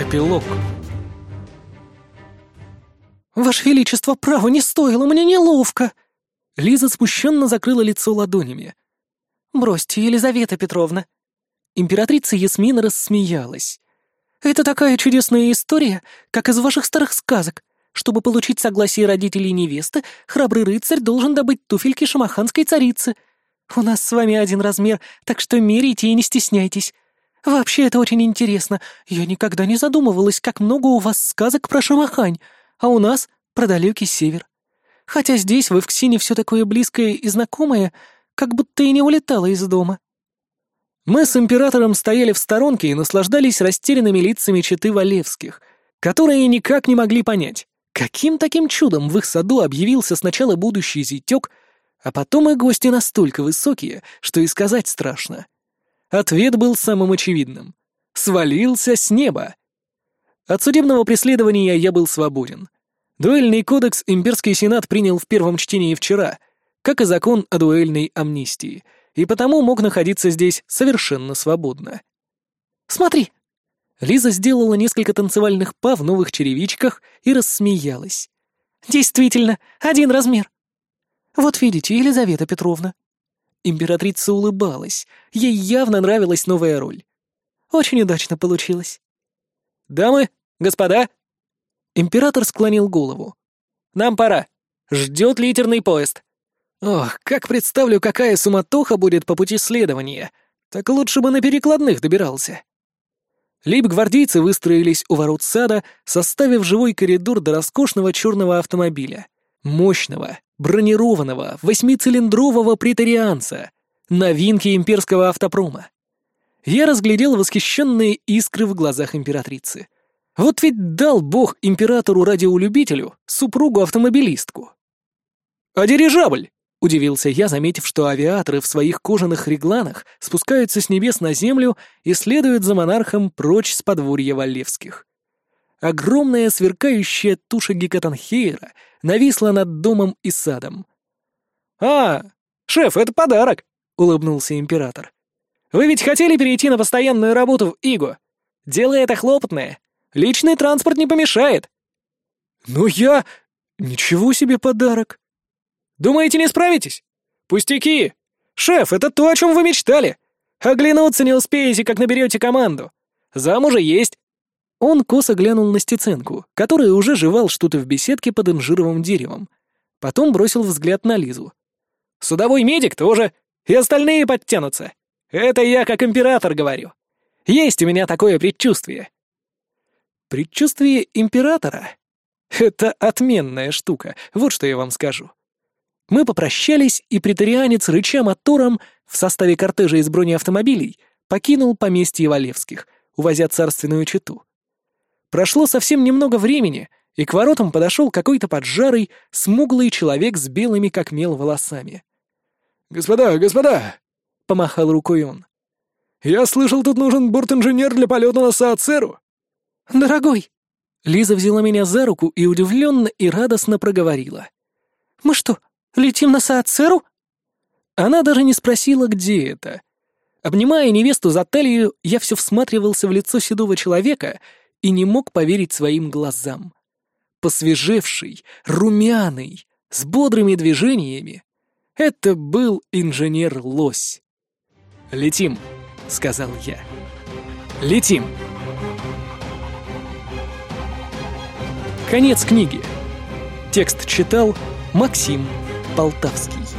Эпилог. «Ваше Величество, право не стоило, мне неловко!» Лиза смущенно закрыла лицо ладонями. «Бросьте, Елизавета Петровна!» Императрица Ясмина рассмеялась. «Это такая чудесная история, как из ваших старых сказок. Чтобы получить согласие родителей невесты, храбрый рыцарь должен добыть туфельки шамаханской царицы. У нас с вами один размер, так что меряйте и не стесняйтесь. Вообще это очень интересно. Я никогда не задумывалась, как много у вас сказок про Шамахань, а у нас про далекий север. Хотя здесь, в Эвксине, все такое близкое и знакомое, как будто и не улетало из дома. Мы с императором стояли в сторонке и наслаждались растерянными лицами четы Валевских, которые никак не могли понять, каким таким чудом в их саду объявился сначала будущий зятек, а потом и гости настолько высокие, что и сказать страшно. Ответ был самым очевидным. Свалился с неба. От судебного преследования я был свободен. Дуэльный кодекс имперский сенат принял в первом чтении вчера, как и закон о дуэльной амнистии, и потому мог находиться здесь совершенно свободно. «Смотри!» Лиза сделала несколько танцевальных па в новых черевичках и рассмеялась. «Действительно, один размер!» «Вот видите, Елизавета Петровна, Императрица улыбалась. Ей явно нравилась новая роль. Очень удачно получилось. «Дамы, господа!» Император склонил голову. «Нам пора. Ждет литерный поезд. Ох, как представлю, какая суматоха будет по пути следования. Так лучше бы на перекладных добирался». Лейб-гвардейцы выстроились у ворот сада, составив живой коридор до роскошного черного автомобиля. Мощного, бронированного, восьмицилиндрового претарианца, новинки имперского автопрома. Я разглядел восхищенные искры в глазах императрицы. Вот ведь дал бог императору-радиолюбителю супругу-автомобилистку. «А дирижабль?» — удивился я, заметив, что авиаторы в своих кожаных регланах спускаются с небес на землю и следуют за монархом прочь с подворья Валевских. Огромная сверкающая туша Гекатанхейра нависла над домом и садом. «А, шеф, это подарок!» — улыбнулся император. «Вы ведь хотели перейти на постоянную работу в ИГО? Дело это хлопотное. Личный транспорт не помешает». «Но я... Ничего себе подарок!» «Думаете, не справитесь? Пустяки! Шеф, это то, о чем вы мечтали! Оглянуться не успеете, как наберете команду. Зам уже есть, он косо глянул на Стеценку, который уже жевал что-то в беседке под инжировым деревом. Потом бросил взгляд на Лизу. «Судовой медик тоже, и остальные подтянутся. Это я как император говорю. Есть у меня такое предчувствие». «Предчувствие императора?» Это отменная штука, вот что я вам скажу. Мы попрощались, и притарианец, рыча мотором, в составе кортежа из бронеавтомобилей, покинул поместье Валевских, увозя царственную чету. Прошло совсем немного времени, и к воротам подошел какой-то поджарый, смуглый человек с белыми как мел волосами. «Господа, господа!» — помахал рукой он. «Я слышал, тут нужен бортинженер для полета на Саацеру». «Дорогой!» Лиза взяла меня за руку и удивленно и радостно проговорила. «Мы что, летим на Саацеру?» Она даже не спросила, где это. Обнимая невесту за талию, я все всматривался в лицо седого человека и не мог поверить своим глазам. Посвежевший, румяный, с бодрыми движениями. Это был инженер-лось. «Летим», — сказал я. «Летим». Конец книги. Текст читал Максим Полтавский.